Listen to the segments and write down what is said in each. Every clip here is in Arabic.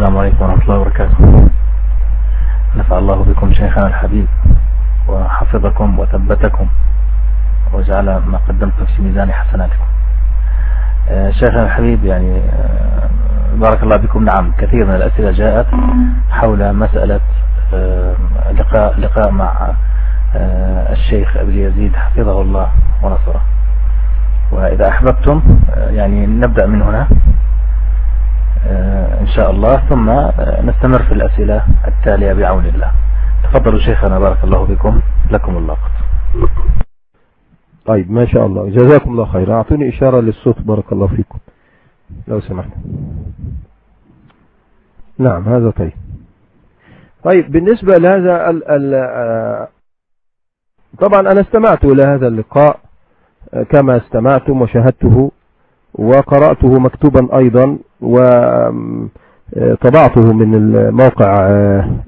السلام عليكم ورحمة الله وبركاته. نفع الله بكم شيخنا الحبيب وحفظكم وثبتكم وجعل ما قدمتم في ميزان حسناتكم. آه، شيخنا الحبيب يعني آه، بارك الله بكم. نعم كثير من الأسئلة جاءت حول مسألة آه، لقاء لقاء مع الشيخ أبي يزيد حفظه الله ونصره. وإذا أحببتم يعني نبدأ من هنا. إن شاء الله. ثم نستمر في الأسئلة التالية بعون الله. تفضلوا شيخنا بارك الله بكم لكم اللقط طيب ما شاء الله. جزاكم الله خير أعطوني إشارة للصوت بارك الله فيكم. لو سمحت. نعم هذا طيب. طيب بالنسبة لهذا ال ال آه، طبعا أنا استمعت إلى هذا اللقاء آه، كما استمعتم وشاهدته. وقرأته مكتوبا أيضا وطبعته آه، من الموقع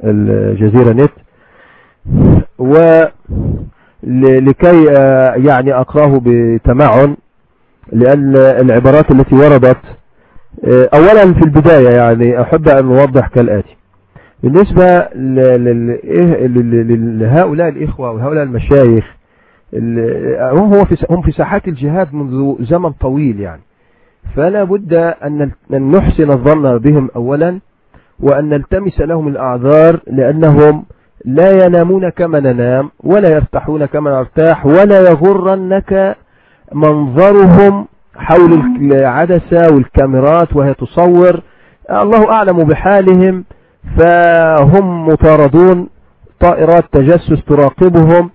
الجزيرة نت. و لكي آه، يعني أقرأه بتمعن لأن العبارات التي وردت آه، أولا في البداية يعني أحب أن أوضح كالآتي. بالنسبة لهؤلاء الإخوة وهؤلاء المشايخ هم في ساحات الجهاد منذ زمن طويل يعني. فلا بد أن نحسن الظن بهم أولا وأن نلتمس لهم الأعذار لأنهم لا ينامون كما ننام ولا يرتاحون كما نرتاح ولا يغرنك منظرهم حول العدسة والكاميرات وهي تصور. الله أعلم بحالهم فهم مطاردون طائرات تجسس تراقبهم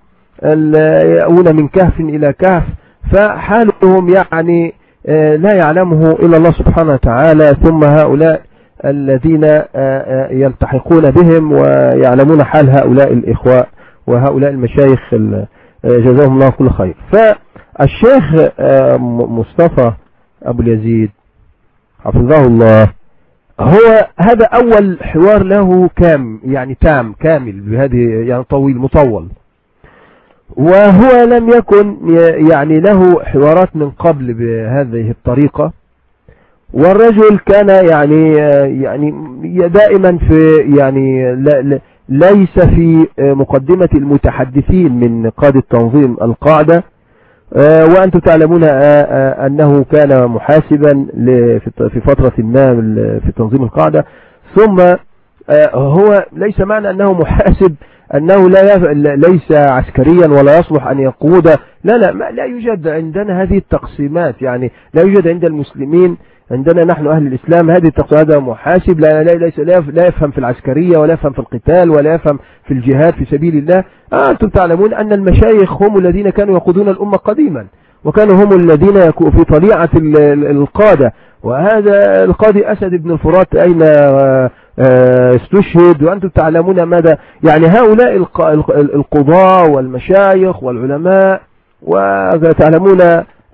يأون من كهف إلى كهف فحالهم يعني لا يعلمه إلا الله سبحانه وتعالى ثم هؤلاء الذين آه، آه، يلتحقون بهم ويعلمون حال هؤلاء الإخوة وهؤلاء المشايخ آه، جزاهم الله كل خير. فالشيخ مصطفى أبو اليزيد حفظه الله هو هذا أول حوار له كام يعني تام كامل بهذه يعني طويل مطول. وهو لم يكن يعني له حوارات من قبل بهذه الطريقة. والرجل كان يعني يعني دائما في يعني ليس في مقدمة المتحدثين من قادة تنظيم القاعدة. وأنتم تعلمون أنه كان محاسبا في فترة ما في تنظيم القاعدة. ثم هو ليس معنى أنه محاسب أنه لا ليس عسكريا ولا يصلح أن يقود. لا لا لا يوجد عندنا هذه التقسيمات. يعني لا يوجد عند المسلمين عندنا نحن أهل الإسلام هذه التقسيم هذا محاسب لا, لا, ليس لا يفهم في العسكرية ولا يفهم في القتال ولا يفهم في الجهاد في سبيل الله. آه أنتم تعلمون أن المشايخ هم الذين كانوا يقودون الأمة قديما وكانوا هم الذين في طليعة القادة. وهذا القاضي أسد بن الفرات أين آه، آه، استشهد وأنتم تعلمون ماذا. يعني هؤلاء القضاة والمشايخ والعلماء وتعلمون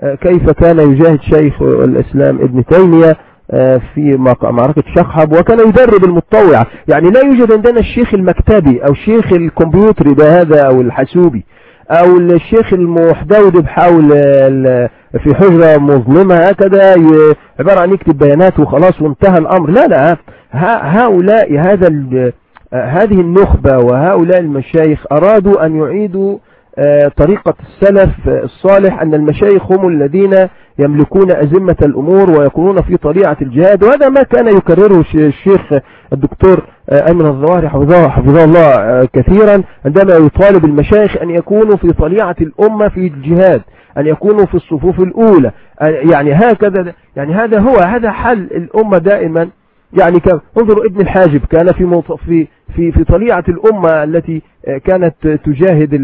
آه، كيف كان يجاهد شيخ الإسلام ابن تيمية آه، في معركة شخب وكان يدرب المتطوعة يعني لا يوجد عندنا الشيخ المكتبي أو الشيخ الكمبيوتري ده هذا أو الحاسوبي أو الشيخ المحدود بحول في حجرة مظلمة. هكذا عبارة عن يكتب بيانات وخلاص وانتهى الأمر. لا لا. هؤلاء هذا آه، هذه النخبة وهؤلاء المشايخ أرادوا أن يعيدوا آه، طريقة السلف الصالح أن المشايخ هم الذين يملكون أزمة الأمور ويكونون في طليعة الجهاد وهذا ما كان يكرره الشيخ الدكتور آه، أمن الظواهر حفظه, حفظه الله آه، كثيرا عندما يطالب المشايخ أن يكونوا في طليعة الأمة في الجهاد أن يكونوا في الصفوف الأولى يعني هكذا يعني هذا هو هذا حل الأمة دائما. يعني كان انظروا ابن الحاجب كان في في في في طليعة الأمة التي كانت تجاهد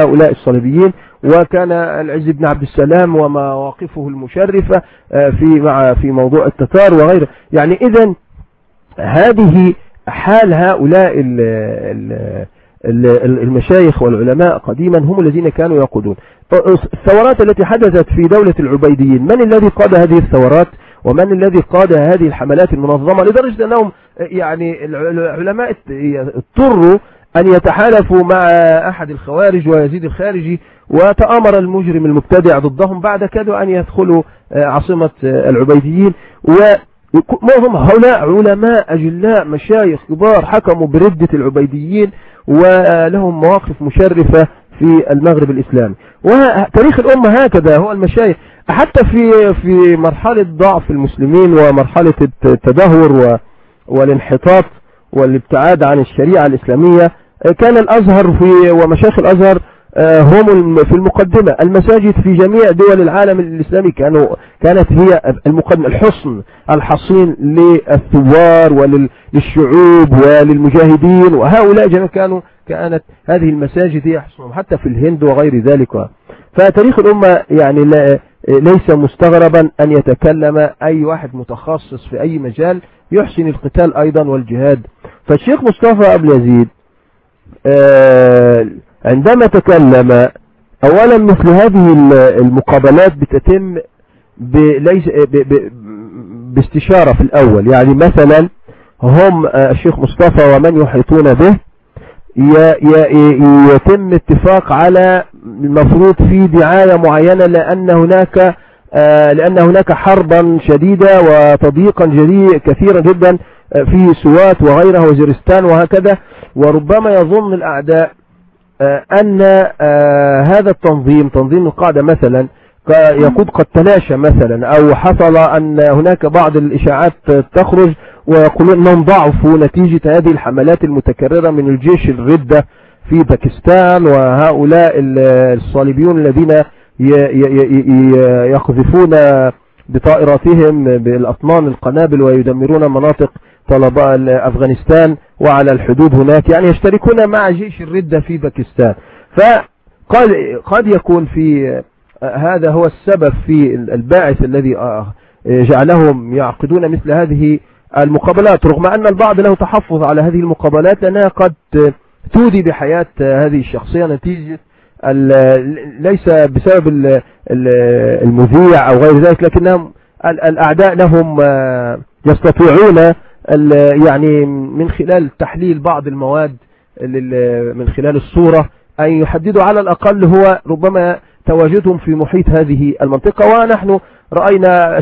هؤلاء الصليبيين وكان العز بن عبد السلام ومواقفه المشرفة آه، في مع في موضوع التتار وغيره. يعني إذا هذه حال هؤلاء المشايخ والعلماء قديما هم الذين كانوا يقودون. الثورات التي حدثت في دولة العبيديين من الذي قاد هذه الثورات؟ ومن الذي قاد هذه الحملات المنظمة لدرجة أنهم يعني العلماء اضطروا أن يتحالفوا مع أحد الخوارج ويزيد الخارجي وتآمر المجرم المبتدع ضدهم بعد كده أن يدخلوا عاصمة العبيديين. معظم هؤلاء علماء أجلاء مشايخ كبار حكموا بردة العبيديين ولهم مواقف مشرفة في المغرب الإسلامي. وتاريخ الأمة هكذا هو المشايخ. حتى في في مرحلة ضعف المسلمين ومرحلة التدهور والانحطاط والابتعاد عن الشريعة الإسلامية كان الأزهر في ومشايخ الأزهر آه، هم في المقدمة. المساجد في جميع دول العالم الإسلامي كانوا كانت هي المقدمة. الحصن الحصين للثوار وللشعوب وللمجاهدين وهؤلاء جميعا كانوا كانت هذه المساجد هي حصنهم حتى في الهند وغير ذلك. فتاريخ الأمة يعني لا ليس مستغربا أن يتكلم أي واحد متخصص في أي مجال يحسن القتال أيضا والجهاد. فالشيخ مصطفى أبو يزيد آه، عندما تكلم اولا مثل هذه المقابلات بتتم باستشارة في الأول. يعني مثلا هم آه، الشيخ مصطفى ومن يحيطون به يتم اتفاق على المفروض في دعاية معينة لأن هناك آه، لأن هناك حربا شديدة وتضييقا كثيرا جدا في سوات وغيرها وزيرستان وهكذا. وربما يظن الأعداء آه، أن آه، هذا التنظيم تنظيم القاعدة مثلا يقود قد تلاشى مثلا أو حصل أن هناك بعض الإشاعات تخرج ويقولون أنهم ضعفوا نتيجة هذه الحملات المتكررة من الجيش الردة في باكستان وهؤلاء الصليبيون الذين يقذفون بطائراتهم بالأطنان القنابل ويدمرون مناطق طلباء أفغانستان وعلى الحدود هناك يعني يشتركون مع جيش الردة في باكستان. فقد قد يكون في هذا هو السبب في الباعث الذي جعلهم يعقدون مثل هذه المقابلات رغم أن البعض له تحفظ على هذه المقابلات لأنها قد تودي بحياة هذه الشخصية نتيجة ليس بسبب المذيع أو غير ذلك لكنهم الأعداء لهم يستطيعون يعني من خلال تحليل بعض المواد من خلال الصورة أن يحددوا على الأقل هو ربما تواجدهم في محيط هذه المنطقة. ونحن رأينا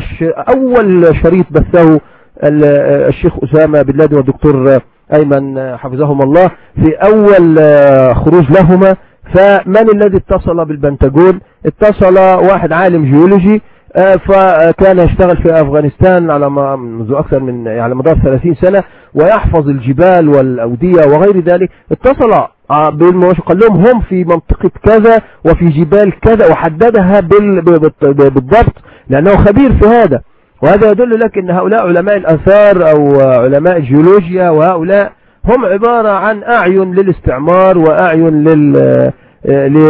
أول شريط بثه الشيخ أسامة بن لادن والدكتور أيمن حفظهم الله في أول خروج لهما. فمن الذي اتصل بالبنتاجون اتصل واحد عالم جيولوجي آه، فكان يشتغل في أفغانستان على منذ أكثر من على مدار 30 سنة ويحفظ الجبال والأودية وغير ذلك. اتصل آه، بالمواش قال لهم هم في منطقة كذا وفي جبال كذا وحددها بالضبط لأنه خبير في هذا. وهذا يدل لك أن هؤلاء علماء الأثار أو علماء الجيولوجيا وهؤلاء هم عبارة عن أعين للاستعمار وأعين آه،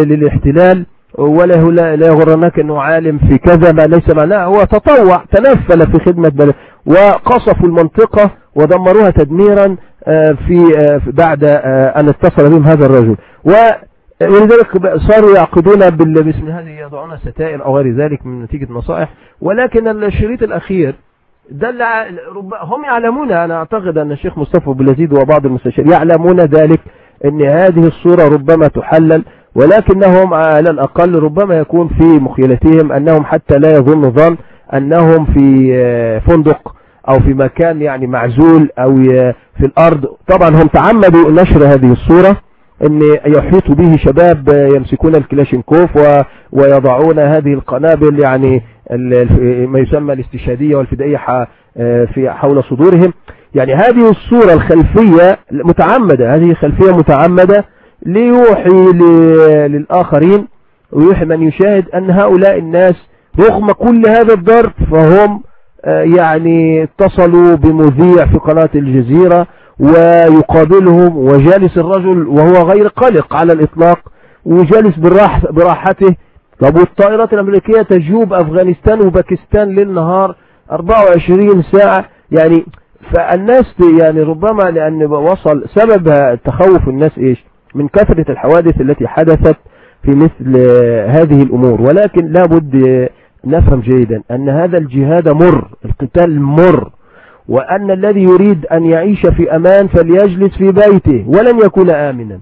للاحتلال. ولا لا يغرنك أنه عالم في كذا ما ليس معناه. هو تطوع تنفل في خدمة بلد وقصفوا المنطقة ودمروها تدميرا. في آه، بعد آه، أن اتصل بهم هذا الرجل. ولذلك صاروا يعقدون باسم هذه يضعون ستائر أو غير ذلك من نتيجة نصائح ولكن الشريط الأخير دل هم يعلمون أنا أعتقد أن الشيخ مصطفى بلزيد وبعض المستشارين يعلمون ذلك أن هذه الصورة ربما تحلل ولكنهم على الأقل ربما يكون في مخيلتهم أنهم حتى لا يظن ظن أنهم في آه، فندق. أو في مكان يعني معزول أو في الأرض. طبعا هم تعمدوا نشر هذه الصورة إن يحيط به شباب يمسكون الكلاشينكوف ويضعون هذه القنابل يعني ما يسمى الاستشهادية والفدائية في حول صدورهم. يعني هذه الصورة الخلفية متعمدة هذه خلفية متعمدة ليوحي للآخرين ويوحي من يشاهد أن هؤلاء الناس رغم كل هذا الضرب فهم يعني اتصلوا بمذيع في قناة الجزيرة ويقابلهم وجالس الرجل وهو غير قلق على الإطلاق وجالس براح براحته. طب والطائرات الأمريكية تجوب أفغانستان وباكستان للنهار 24 ساعة. يعني فالناس يعني ربما لأن وصل سبب تخوف الناس إيش؟ من كثرة الحوادث التي حدثت في مثل هذه الأمور. ولكن لابد نفهم جيدا أن هذا الجهاد مر القتال مر وأن الذي يريد أن يعيش في أمان فليجلس في بيته ولن يكون آمنا.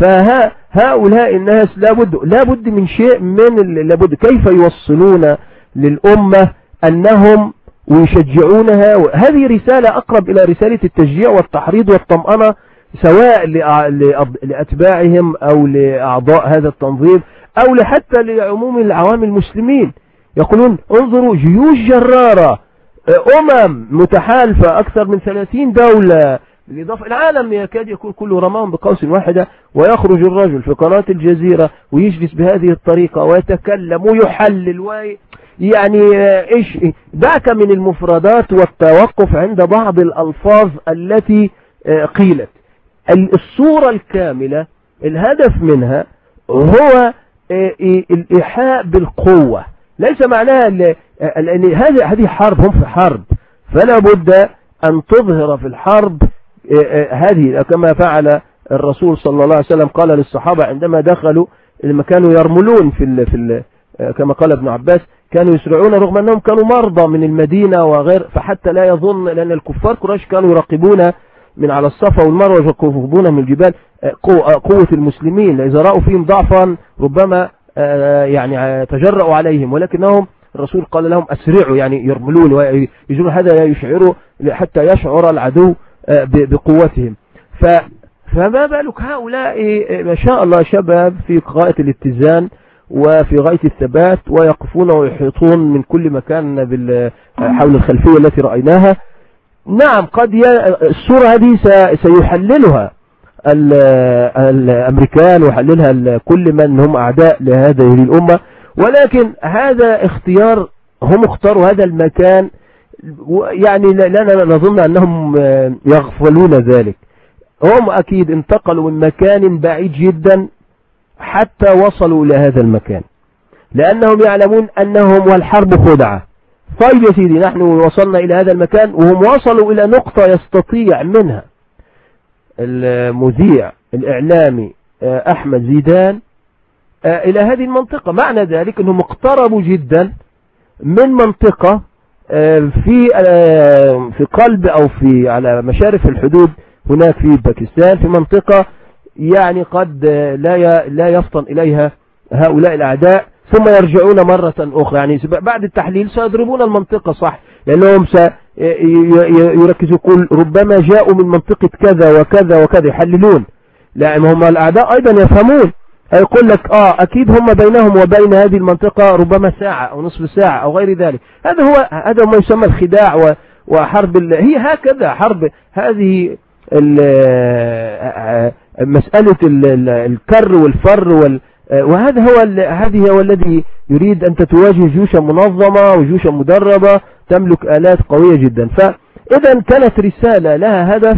فهؤلاء الناس لابد, لابد من شيء من لابد كيف يوصلون للأمة أنهم ويشجعونها هذه رسالة أقرب إلى رسالة التشجيع والتحريض والطمأنة سواء لأتباعهم أو لأعضاء هذا التنظيم أو لحتى لعموم العوام المسلمين. يقولون انظروا جيوش جرارة أمم متحالفة أكثر من 30 دولة بالإضافة العالم يكاد يكون كله رماهم بقوس واحدة ويخرج الرجل في قناة الجزيرة ويجلس بهذه الطريقة ويتكلم ويحلل وي يعني إيش دعك من المفردات والتوقف عند بعض الألفاظ التي قيلت. الصورة الكاملة الهدف منها هو الإيحاء بالقوة. ليس معناها لأن هذه حرب هم في حرب. فلا بد أن تظهر في الحرب هذه. كما فعل الرسول صلى الله عليه وسلم قال للصحابة عندما دخلوا لما كانوا يرملون في ال في ال كما قال ابن عباس كانوا يسرعون رغم أنهم كانوا مرضى من المدينة وغير فحتى لا يظن لأن الكفار قريش كانوا يراقبون من على الصفا والمروة يقفون من الجبال قوة المسلمين. إذا رأوا فيهم ضعفا ربما يعني تجرأوا عليهم. ولكنهم الرسول قال لهم أسرعوا يعني يرملون ويجرون هذا يشعروا حتى يشعر العدو بقوتهم. ف فما بالك هؤلاء ما شاء الله شباب في غاية الاتزان وفي غاية الثبات ويقفون ويحيطون من كل مكان حول الخلفية التي رأيناها. نعم قد ي... الصورة هذه سيحللها الأمريكان ويحللها كل من هم أعداء لهذه الأمة. ولكن هذا اختيار هم اختاروا هذا المكان يعني لا نظن أنهم يغفلون ذلك. هم أكيد انتقلوا من مكان بعيد جدا حتى وصلوا إلى هذا المكان. لأنهم يعلمون أنهم والحرب خدعة. طيب يا سيدي نحن وصلنا إلى هذا المكان وهم وصلوا إلى نقطة يستطيع منها. المذيع الإعلامي أحمد زيدان إلى هذه المنطقة. معنى ذلك أنهم اقتربوا جدا من منطقة في في قلب أو في على مشارف الحدود هناك في باكستان في منطقة يعني قد لا لا يفطن إليها هؤلاء الأعداء. ثم يرجعون مرة أخرى. يعني بعد التحليل سيضربون المنطقة صح؟ لأنهم سيركزوا يقول ربما جاءوا من منطقة كذا وكذا وكذا يحللون. لأن هم الأعداء أيضا يفهمون. يقول لك آه أكيد هم بينهم وبين هذه المنطقة ربما ساعة أو نصف ساعة أو غير ذلك. هذا هو هذا ما يسمى الخداع وحرب هي هكذا حرب هذه مسألة الكر والفر وال وهذا هو هذه هو الذي يريد أن تتواجه جيوشا منظمة وجيوشا مدربة تملك آلات قوية جدا. فإذا كانت رسالة لها هدف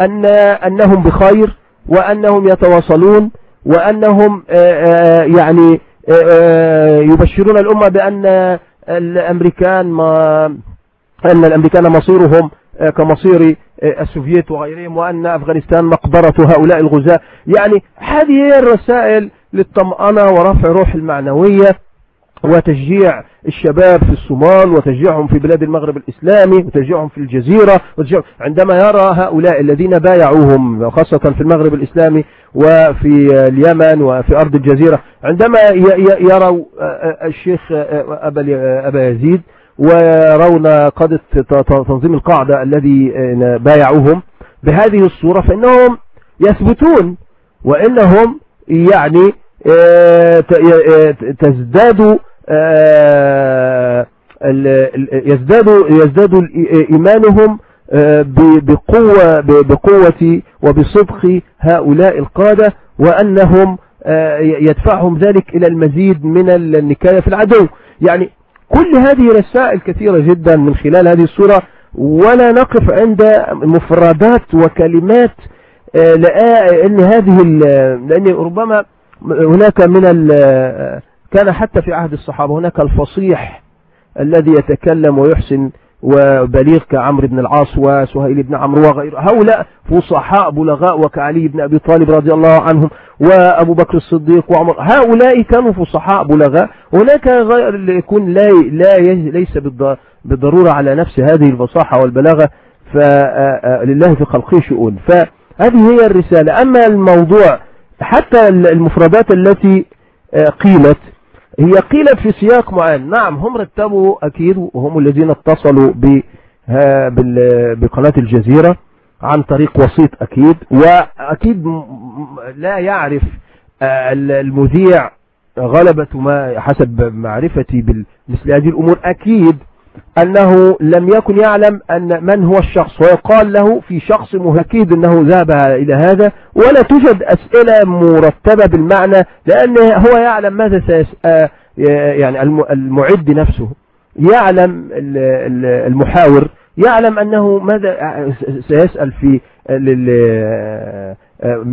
أن أنهم بخير وأنهم يتواصلون وأنهم يعني يبشرون الأمة بأن الأمريكان ما أن الأمريكان مصيرهم كمصير السوفييت وغيرهم وأن أفغانستان مقبرة هؤلاء الغزاة. يعني هذه هي الرسائل للطمأنة ورفع روح المعنوية وتشجيع الشباب في الصومال وتشجيعهم في بلاد المغرب الإسلامي وتشجيعهم في الجزيرة عندما يرى هؤلاء الذين بايعوهم خاصة في المغرب الإسلامي وفي اليمن وفي أرض الجزيرة عندما يروا الشيخ أبا يزيد ويرون قادة تنظيم القاعدة الذي بايعوهم بهذه الصورة فإنهم يثبتون وإنهم يعني تزداد يزداد يزداد إيمانهم بقوة بقوة وبصدق هؤلاء القادة وأنهم يدفعهم ذلك إلى المزيد من النكاية في العدو. يعني كل هذه رسائل كثيرة جدا من خلال هذه الصورة. ولا نقف عند مفردات وكلمات لأن هذه لأن ربما هناك من كان حتى في عهد الصحابة هناك الفصيح الذي يتكلم ويحسن وبليغ كعمرو بن العاص وسهيل بن عمرو وغيره هؤلاء فصحاء بلغاء وكعلي بن أبي طالب رضي الله عنهم وأبو بكر الصديق وعمر هؤلاء كانوا فصحاء بلغاء. هناك غير يكون لا لا ليس بالضرورة على نفس هذه الفصاحة والبلاغة فلله في خلقه شؤون. فهذه هي الرسالة. أما الموضوع حتى المفردات التي قيلت هي قيلت في سياق معين. نعم هم رتبوا أكيد وهم الذين اتصلوا بقناة الجزيرة عن طريق وسيط أكيد. وأكيد لا يعرف المذيع غلبة ما حسب معرفتي بمثل هذه الأمور. أكيد أنه لم يكن يعلم أن من هو الشخص ويقال له في شخص أكيد أنه ذهب إلى هذا ولا توجد أسئلة مرتبة بالمعنى لأن هو يعلم ماذا سيسأل يعني المعد نفسه. يعلم المحاور. يعلم أنه ماذا سيسأل في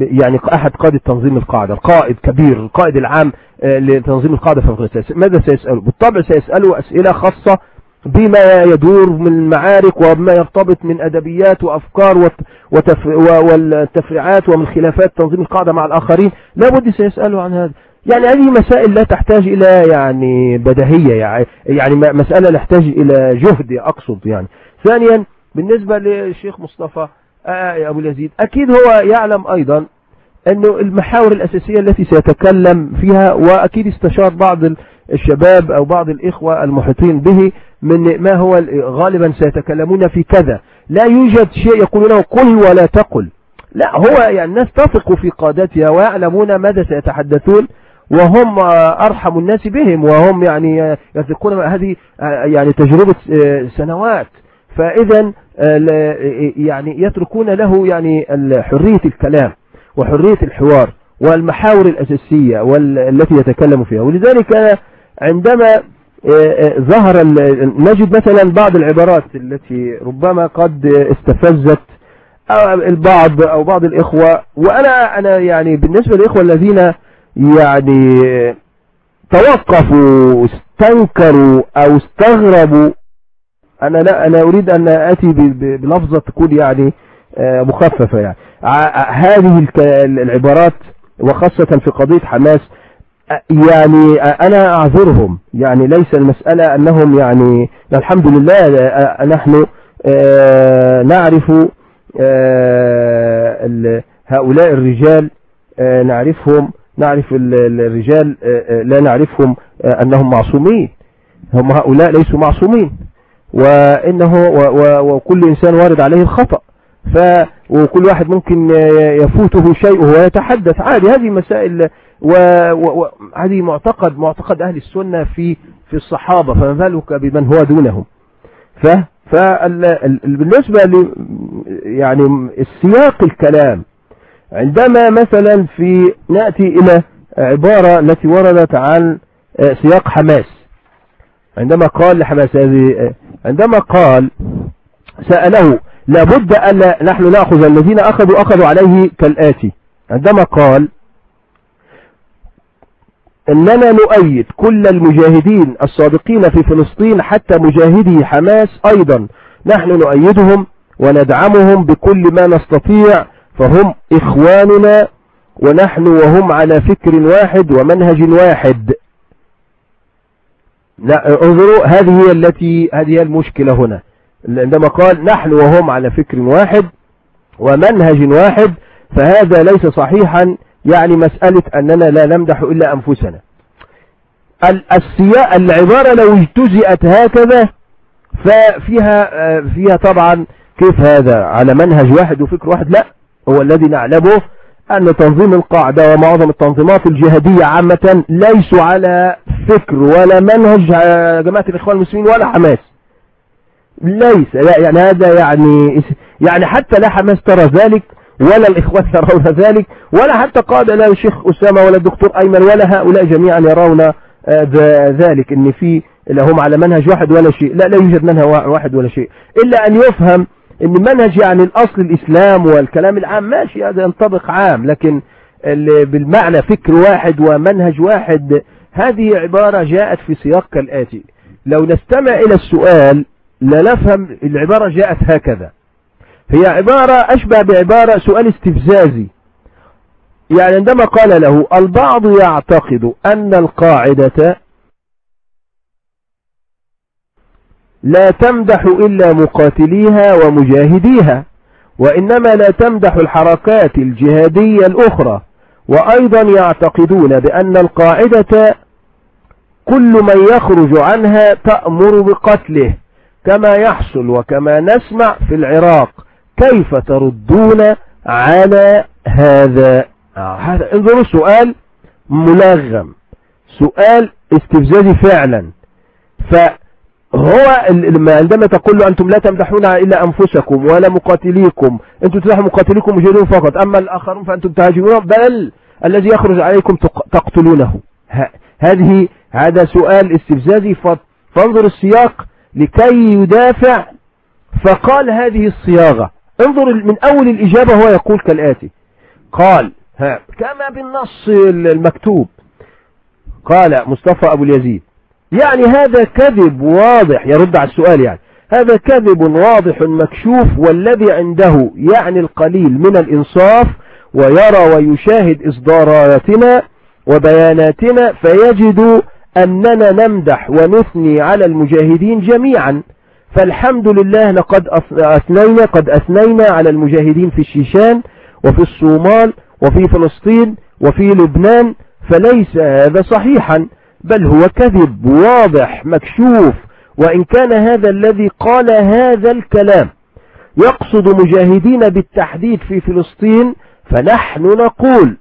يعني أحد قادة تنظيم القاعدة القائد كبير القائد العام لتنظيم القاعدة في ماذا سيسأله؟ بالطبع سيسأله أسئلة خاصة بما يدور من المعارك وما يرتبط من أدبيات وأفكار والتفريعات ومن خلافات تنظيم القاعدة مع الآخرين لابد سيسأله عن هذا. يعني هذه مسائل لا تحتاج إلى يعني بدهية يعني, يعني مسألة لا تحتاج إلى جهد أقصد يعني. ثانيا بالنسبة للشيخ مصطفى أبو اليزيد أكيد هو يعلم أيضا أنه المحاور الأساسية التي سيتكلم فيها وأكيد استشار بعض الشباب أو بعض الإخوة المحيطين به من ما هو غالبا سيتكلمون في كذا. لا يوجد شيء يقولونه قل ولا تقل. لا هو يعني الناس تثق في قادتها ويعلمون ماذا سيتحدثون وهم أرحم الناس بهم وهم يعني يثقون. هذه يعني تجربة سنوات. فإذا يعني يتركون له يعني حرية الكلام وحرية الحوار والمحاور الأساسية والتي يتكلم فيها. ولذلك عندما ظهر نجد مثلا بعض العبارات التي ربما قد استفزت البعض أو بعض الإخوة. وأنا أنا يعني بالنسبة للإخوة الذين يعني توقفوا استنكروا أو استغربوا أنا لا أنا أريد أن آتي بلفظة تكون يعني مخففة يعني. هذه العبارات وخاصة في قضية حماس يعني أنا أعذرهم. يعني ليس المسألة أنهم يعني الحمد لله نحن نعرف هؤلاء الرجال نعرفهم نعرف الرجال لا نعرفهم أنهم معصومين. هم هؤلاء ليسوا معصومين. وإنه وكل إنسان وارد عليه الخطأ. ف وكل واحد ممكن يفوته شيء وهو يتحدث. عادي هذه مسائل وهذه معتقد معتقد أهل السنة في في الصحابة فما بالك بمن هو دونهم. ف فبالنسبة ل يعني السياق الكلام عندما مثلا في نأتي إلى عبارة التي وردت عن سياق حماس. عندما قال لحماس هذه عندما قال سأله لابد أن نحن نأخذ الذين أخذوا أخذوا عليه كالآتي. عندما قال أننا نؤيد كل المجاهدين الصادقين في فلسطين حتى مجاهدي حماس أيضا. نحن نؤيدهم وندعمهم بكل ما نستطيع فهم إخواننا ونحن وهم على فكر واحد ومنهج واحد. انظروا هذه هي التي هذه المشكلة هنا. عندما قال نحن وهم على فكر واحد ومنهج واحد فهذا ليس صحيحا. يعني مسألة أننا لا نمدح إلا أنفسنا. السياء العبارة لو اجتزئت هكذا ففيها فيها طبعا كيف هذا؟ على منهج واحد وفكر واحد؟ لا. هو الذي نعلمه أن تنظيم القاعدة ومعظم التنظيمات الجهادية عامة ليسوا على فكر ولا منهج جماعة الإخوان المسلمين ولا حماس. ليس. لا يعني هذا يعني يعني حتى لا حماس ترى ذلك ولا الإخوان يرون ذلك ولا حتى قاد لا الشيخ أسامة ولا الدكتور أيمن ولا هؤلاء جميعا يرون ذلك إن في هم على منهج واحد ولا شيء. لا لا يوجد منهج واحد ولا شيء. إلا أن يفهم إن منهج يعني الأصل الإسلام والكلام العام ماشي هذا ينطبق عام لكن بالمعنى فكر واحد ومنهج واحد هذه عبارة جاءت في سياق كالآتي لو نستمع إلى السؤال لا نفهم العبارة جاءت هكذا. هي عبارة أشبه بعبارة سؤال استفزازي. يعني عندما قال له البعض يعتقد أن القاعدة لا تمدح إلا مقاتليها ومجاهديها وإنما لا تمدح الحركات الجهادية الأخرى. وأيضا يعتقدون بأن القاعدة كل من يخرج عنها تأمر بقتله كما يحصل وكما نسمع في العراق. كيف تردون على هذا؟ انظروا سؤال ملغم. سؤال استفزازي فعلا. فهو عندما تقول له أنتم لا تمدحون إلا أنفسكم ولا مقاتليكم. أنتم تمدحوا مقاتليكم مجهدون فقط. أما الآخرون فأنتم تهاجمون. بل الذي يخرج عليكم تقتلونه. هذه هذا سؤال استفزازي. فانظر السياق لكي يدافع. فقال هذه الصياغة. انظر من أول الإجابة هو يقول كالآتي. قال ها كما بالنص المكتوب. قال مصطفى أبو اليزيد. يعني هذا كذب واضح يرد على السؤال يعني. هذا كذب واضح مكشوف والذي عنده يعني القليل من الإنصاف ويرى ويشاهد إصداراتنا وبياناتنا فيجد أننا نمدح ونثني على المجاهدين جميعا. فالحمد لله لقد أثنينا قد أثنينا على المجاهدين في الشيشان وفي الصومال وفي فلسطين وفي لبنان فليس هذا صحيحا بل هو كذب واضح مكشوف وإن كان هذا الذي قال هذا الكلام يقصد مجاهدين بالتحديد في فلسطين فنحن نقول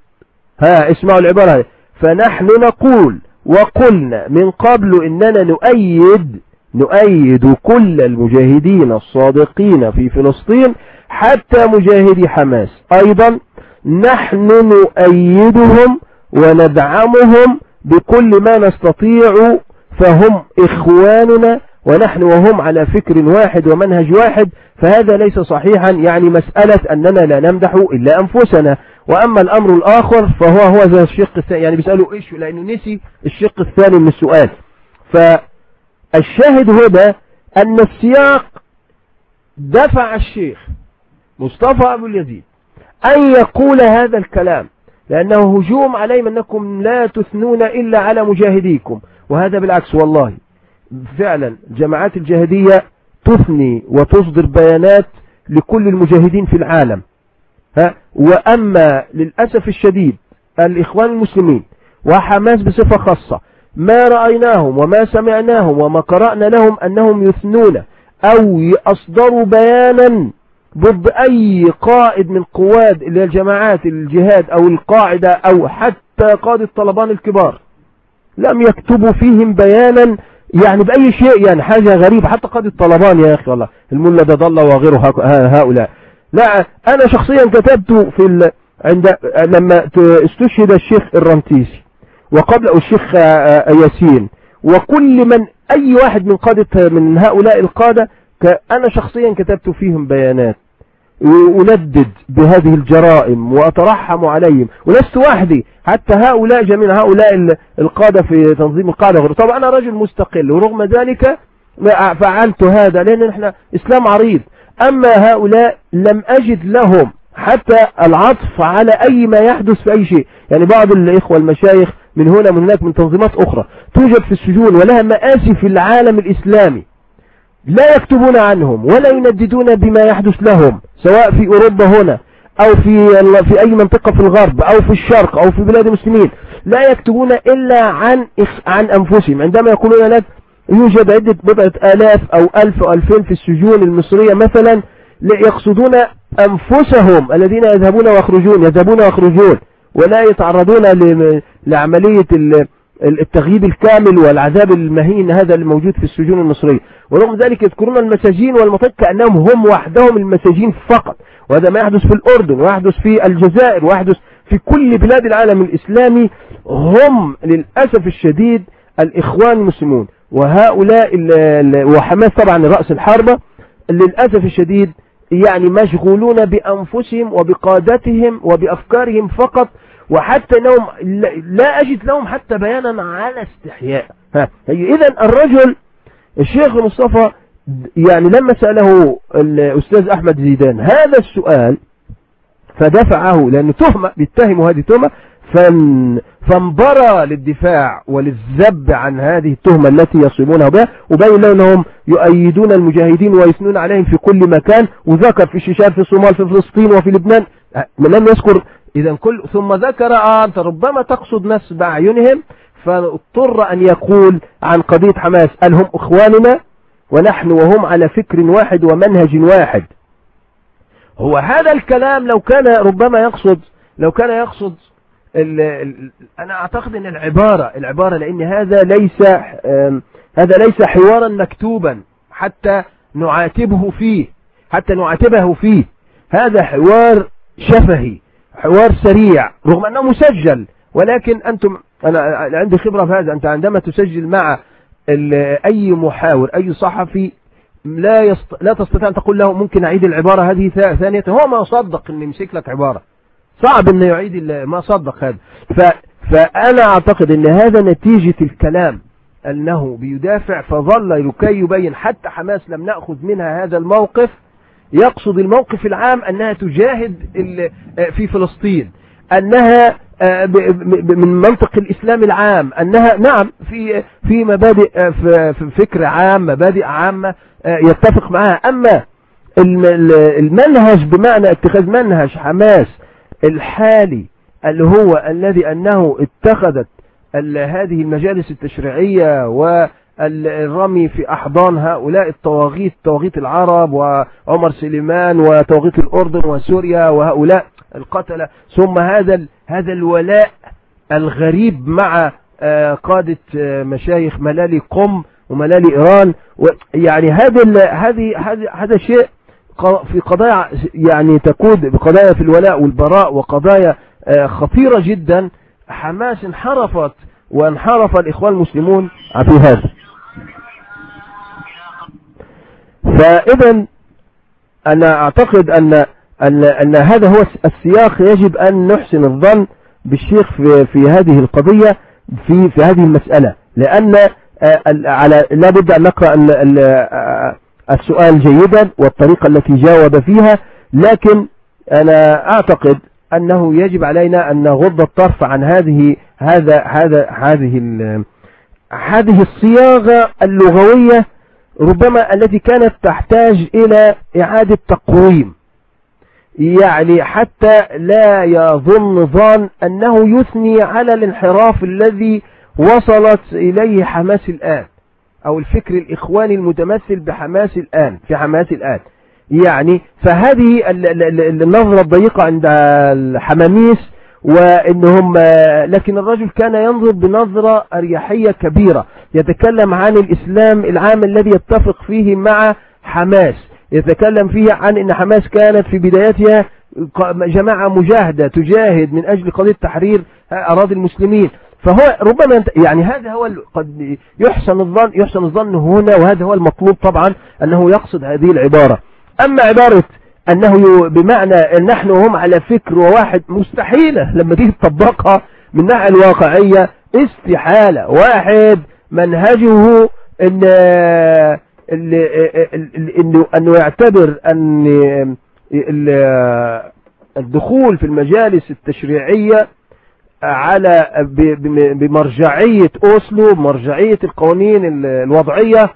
ها اسمعوا العبارة فنحن نقول وقلنا من قبل إننا نؤيد نؤيد كل المجاهدين الصادقين في فلسطين حتى مجاهدي حماس. أيضا نحن نؤيدهم وندعمهم بكل ما نستطيع فهم إخواننا ونحن وهم على فكر واحد ومنهج واحد فهذا ليس صحيحا. يعني مسألة أننا لا نمدح إلا أنفسنا. وأما الأمر الآخر فهو هو زي الشق الثاني. يعني بيسألوا إيش؟ لأنه نسي الشق الثاني من السؤال. فالشاهد هنا أن السياق دفع الشيخ مصطفى أبو اليزيد أن يقول هذا الكلام لأنه هجوم عليهم أنكم لا تثنون إلا على مجاهديكم وهذا بالعكس والله. فعلا جماعات الجهادية تثني وتصدر بيانات لكل المجاهدين في العالم. ها؟ وأما للأسف الشديد الإخوان المسلمين وحماس بصفة خاصة ما رأيناهم وما سمعناهم وما قرأنا لهم أنهم يثنون أو يصدروا بيانا ضد أي قائد من قواد الجماعات الجهاد أو القاعدة أو حتى قادة طلبان الكبار. لم يكتبوا فيهم بيانا يعني بأي شيء يعني حاجة غريبة. حتى قادة طلبان يا أخي والله الملا ده ضل وغيره هؤلاء. لا أنا شخصيا كتبت في ال... عند لما استشهد الشيخ الرنتيسي وقبل الشيخ ياسين. وكل من أي واحد من قادة من هؤلاء القادة أنا شخصيا كتبت فيهم بيانات. وأندد بهذه الجرائم وأترحم عليهم. ولست وحدي. حتى هؤلاء جميع هؤلاء القادة في تنظيم القادة طبعا أنا رجل مستقل ورغم ذلك فعلت هذا لأن نحن إسلام عريض. أما هؤلاء لم أجد لهم حتى العطف على أي ما يحدث في أي شيء. يعني بعض الإخوة المشايخ من هنا من هناك من تنظيمات أخرى توجد في السجون ولها مآسي في العالم الإسلامي لا يكتبون عنهم ولا ينددون بما يحدث لهم سواء في أوروبا هنا أو في في أي منطقة في الغرب أو في الشرق أو في بلاد المسلمين. لا يكتبون إلا عن عن أنفسهم. عندما يقولون لك يوجد عدة بضعة آلاف أو ألف أو ألفين في السجون المصرية مثلا يقصدون أنفسهم الذين يذهبون ويخرجون يذهبون ويخرجون ولا يتعرضون لعملية التغييب الكامل والعذاب المهين هذا الموجود في السجون المصرية. ورغم ذلك يذكرون المساجين والمطق كأنهم هم وحدهم المساجين فقط. وهذا ما يحدث في الأردن ويحدث في الجزائر ويحدث في كل بلاد العالم الإسلامي. هم للأسف الشديد الإخوان المسلمون. وهؤلاء وحماس طبعا رأس الحربة. للأسف الشديد يعني مشغولون بأنفسهم وبقادتهم وبأفكارهم فقط وحتى انهم لا أجد لهم حتى بيانا على استحياء. اذا الرجل الشيخ مصطفى يعني لما سأله الأستاذ أحمد زيدان هذا السؤال فدفعه لأنه تهمة بيتهموا هذه التهمة فان فانبرى للدفاع وللذب عن هذه التهمة التي يصيبونها بها وبين له أنهم يؤيدون المجاهدين ويثنون عليهم في كل مكان وذكر في الشيشان في الصومال في فلسطين وفي لبنان. لم يذكر إذا كل ثم ذكر آه أنت ربما تقصد ناس بأعينهم فاضطر أن يقول عن قضية حماس قال هم إخواننا؟ ونحن وهم على فكر واحد ومنهج واحد. هو هذا الكلام لو كان ربما يقصد لو كان يقصد أنا أعتقد أن العبارة العبارة لأن هذا ليس هذا ليس حوارا مكتوبا حتى نعاتبه فيه حتى نعاتبه فيه. هذا حوار شفهي حوار سريع رغم أنه مسجل ولكن أنتم أنا عندي خبرة في هذا. أنت عندما تسجل مع أي محاور أي صحفي لا يست... لا تستطيع أن تقول له ممكن أعيد العبارة هذه ثانية. هو ما صدق أن يمسك لك عبارة. صعب أن يعيد ما صدق هذا. ف... فأنا أعتقد أن هذا نتيجة الكلام أنه بيدافع فظل لكي يبين حتى حماس لم نأخذ منها هذا الموقف. يقصد الموقف العام أنها تجاهد في فلسطين أنها آه، من منطق الإسلام العام أنها نعم في في مبادئ آه، في فكر عام مبادئ عامة آه، يتفق معها. أما المنهج بمعنى اتخاذ منهج حماس الحالي اللي هو الذي أنه اتخذت هذه المجالس التشريعية والرمي في أحضان هؤلاء الطواغيت طواغيت العرب وعمر سليمان وطواغيت الأردن وسوريا وهؤلاء القتلة. ثم هذا هذا الولاء الغريب مع آه، قادة آه، مشايخ ملالي قم وملالي إيران. يعني هذا هذه هذا شيء في قضايا يعني تكود بقضايا في الولاء والبراء وقضايا آه، خطيرة جدا. حماس انحرفت وانحرف الإخوان المسلمون في هذا. فإذا أنا أعتقد أن أن, أن هذا هو السياق يجب أن نحسن الظن بالشيخ في, في هذه القضية في, في هذه المسألة. لأن آه، على لا بد أن نقرأ آه، السؤال جيدا والطريقة التي جاوب فيها لكن أنا أعتقد أنه يجب علينا أن نغض الطرف عن هذه هذا هذا هذه هذه الصياغة اللغوية ربما التي كانت تحتاج إلى إعادة تقويم. يعني حتى لا يظن ظان أنه يثني على الانحراف الذي وصلت إليه حماس الآن. أو الفكر الإخواني المتمثل بحماس الآن في حماس الآن. يعني فهذه النظرة الضيقة عند الحماميس وإنهم لكن الرجل كان ينظر بنظرة أريحية كبيرة يتكلم عن الإسلام العام الذي يتفق فيه مع حماس يتكلم فيه عن إن حماس كانت في بدايتها جماعة مجاهدة تجاهد من أجل قضية تحرير أراضي المسلمين. فهو ربما يعني هذا هو قد يحسن الظن يحسن الظن هنا وهذا هو المطلوب طبعا أنه يقصد هذه العبارة. أما عبارة أنه بمعنى نحن وهم على فكر وواحد مستحيلة لما تيجي تطبقها من الناحية الواقعية استحالة. واحد منهجه إن انه إنه يعتبر أن الدخول في المجالس التشريعية على بمرجعية أوسلو مرجعية القوانين الوضعية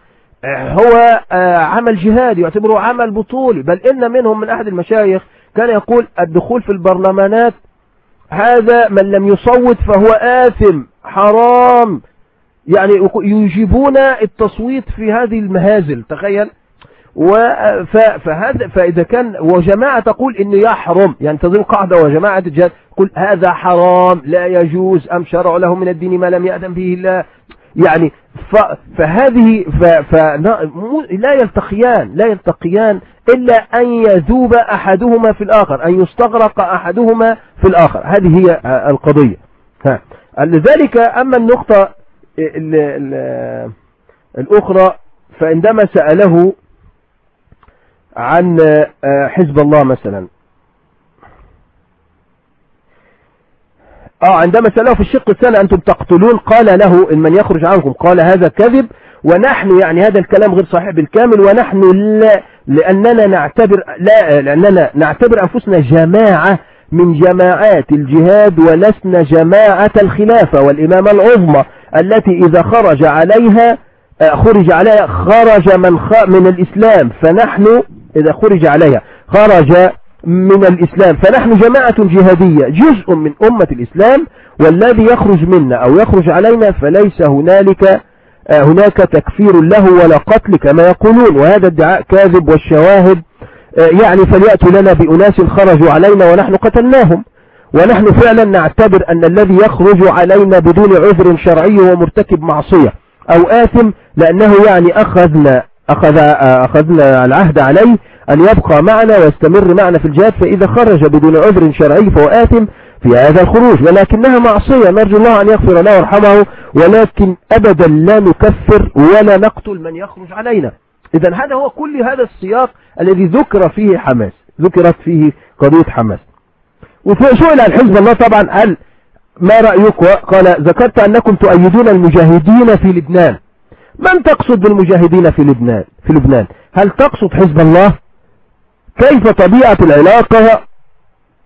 هو عمل جهادي يعتبره عمل بطولي بل إن منهم من أحد المشايخ كان يقول الدخول في البرلمانات هذا من لم يصوت فهو آثم حرام. يعني يجيبون التصويت في هذه المهازل تخيل. فهذا فإذا كان وجماعة تقول إنه يحرم يعني تظل قاعدة وجماعة الجهاد تقول هذا حرام لا يجوز أم شرع له من الدين ما لم يأذن به الله. يعني فهذه لا يلتقيان لا يلتقيان إلا أن يذوب أحدهما في الآخر أن يستغرق أحدهما في الآخر. هذه هي القضية. ها. لذلك أما النقطة الأخرى فعندما سأله عن آه، حزب الله مثلا. آه عندما سأله في الشق الثاني أنتم تقتلون؟ قال له إن من يخرج عنكم قال هذا كذب ونحن يعني هذا الكلام غير صحيح بالكامل ونحن لا لأننا نعتبر لا لأننا نعتبر أنفسنا جماعة من جماعات الجهاد ولسنا جماعة الخلافة والإمامة العظمى التي إذا خرج عليها آه، خرج عليها خرج من خ... من الإسلام فنحن إذا خرج عليها خرج من الإسلام. فنحن جماعة جهادية جزء من أمة الإسلام والذي يخرج منا أو يخرج علينا فليس هنالك آه، هناك تكفير له ولا قتل كما يقولون. وهذا ادعاء كاذب والشواهد آه، يعني فليأتوا لنا بأناس خرجوا علينا ونحن قتلناهم. ونحن فعلا نعتبر أن الذي يخرج علينا بدون عذر شرعي هو مرتكب معصية أو آثم لأنه يعني أخذنا أخذ أخذنا العهد عليه أن يبقى معنا ويستمر معنا في الجهاد فإذا خرج بدون عذر شرعي فهو آثم في هذا الخروج. ولكنها معصية نرجو الله أن يغفر له ويرحمه ولكن أبدا لا نكفر ولا نقتل من يخرج علينا. إذا هذا هو كل هذا السياق الذي ذكر فيه حماس ذكرت فيه قضية حماس. وسئل عن حزب الله طبعا قال ما رأيك؟ قال ذكرت أنكم تؤيدون المجاهدين في لبنان. من تقصد بالمجاهدين في لبنان؟ في لبنان. هل تقصد حزب الله؟ كيف طبيعة العلاقة؟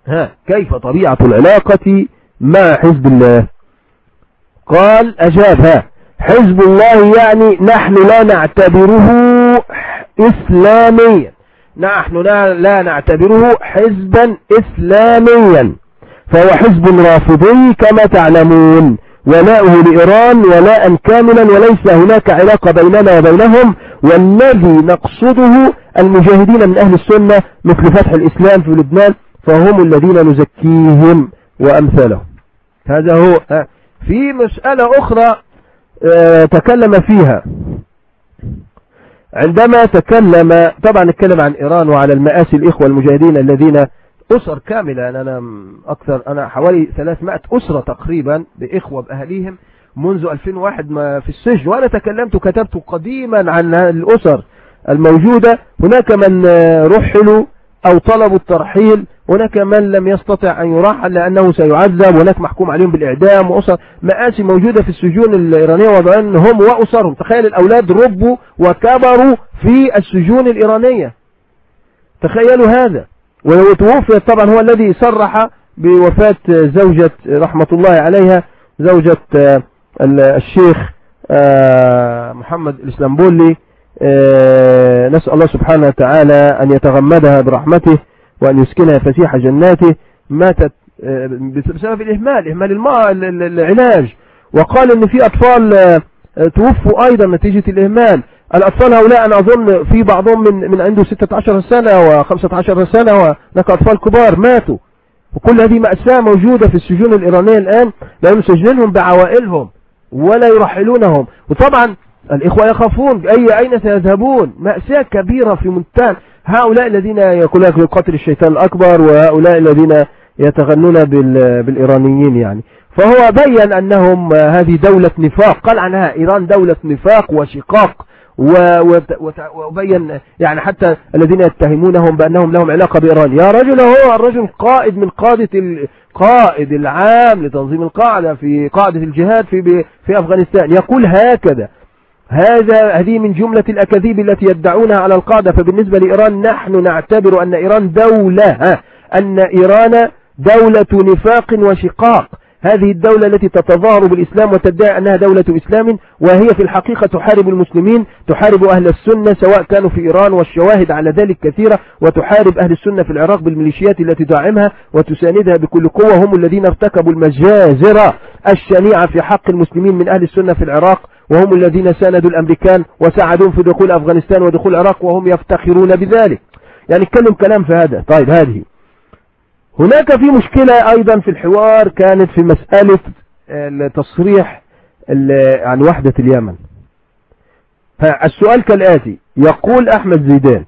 ها كيف طبيعة العلاقة مع حزب الله؟ قال أجابها حزب الله يعني نحن لا نعتبره إسلاميا. نحن لا, لا نعتبره حزبا إسلاميا. فهو حزب رافضي كما تعلمون. ولاؤه لإيران ولاء كاملا وليس هناك علاقة بيننا وبينهم والذي نقصده المجاهدين من أهل السنة مثل فتح الإسلام في لبنان فهم الذين نزكيهم وأمثالهم. هذا هو. في مسألة أخرى آه، تكلم فيها. عندما تكلم طبعا نتكلم عن إيران وعلى المآسي الإخوة المجاهدين الذين أسر كاملة. أنا أكثر أنا حوالي 300 أسرة تقريبا بإخوة بأهليهم منذ 2001 ما في السجن. وأنا تكلمت وكتبت قديما عن الأسر الموجودة. هناك من رحلوا أو طلبوا الترحيل. هناك من لم يستطع أن يرحل لأنه سيعذب هناك محكوم عليهم بالإعدام وأسر مآسي موجودة في السجون الإيرانية. وضعين هم وأسرهم تخيل الأولاد ربوا وكبروا في السجون الإيرانية. تخيلوا هذا. وتوفي طبعا هو الذي صرح بوفاة زوجة رحمة الله عليها زوجة آه، الشيخ آه، محمد الإسلامبولي. آه، نسأل الله سبحانه وتعالى أن يتغمدها برحمته وأن يسكنها فسيح جناته. ماتت بسبب الإهمال إهمال الماء العلاج. وقال أن في أطفال توفوا أيضا نتيجة الإهمال. الأطفال هؤلاء أنا أظن في بعضهم من من عنده 16 سنة و15 سنة وهناك أطفال كبار ماتوا. وكل هذه مأساة موجودة في السجون الإيرانية الآن لأنهم مسجنينهم بعوائلهم ولا يرحلونهم. وطبعا الإخوة يخافون أي أين سيذهبون. مأساة كبيرة في منتهى هؤلاء الذين يقول لك يقاتل الشيطان الأكبر وهؤلاء الذين يتغنون بالإيرانيين يعني. فهو بين أنهم هذه دولة نفاق. قال عنها إيران دولة نفاق وشقاق. وبين يعني حتى الذين يتهمونهم بأنهم لهم علاقة بإيران. يا رجل هو الرجل قائد من قادة القائد العام لتنظيم القاعدة في قاعدة الجهاد في في أفغانستان. يقول هكذا. هذا هذه من جملة الأكاذيب التي يدعونها على القاعدة. فبالنسبة لإيران نحن نعتبر أن إيران دولة أن إيران دولة نفاق وشقاق. هذه الدولة التي تتظاهر بالإسلام وتدعي أنها دولة إسلام وهي في الحقيقة تحارب المسلمين تحارب أهل السنة سواء كانوا في إيران والشواهد على ذلك كثيرة وتحارب أهل السنة في العراق بالميليشيات التي تدعمها وتساندها بكل قوة هم الذين ارتكبوا المجازر الشنيعة في حق المسلمين من أهل السنة في العراق وهم الذين ساندوا الأمريكان وساعدون في دخول أفغانستان ودخول العراق وهم يفتخرون بذلك. يعني اتكلم كلام في هذا. طيب هذه. هناك في مشكلة أيضا في الحوار كانت في مسألة التصريح عن وحدة اليمن. السؤال كالآتي يقول أحمد زيدان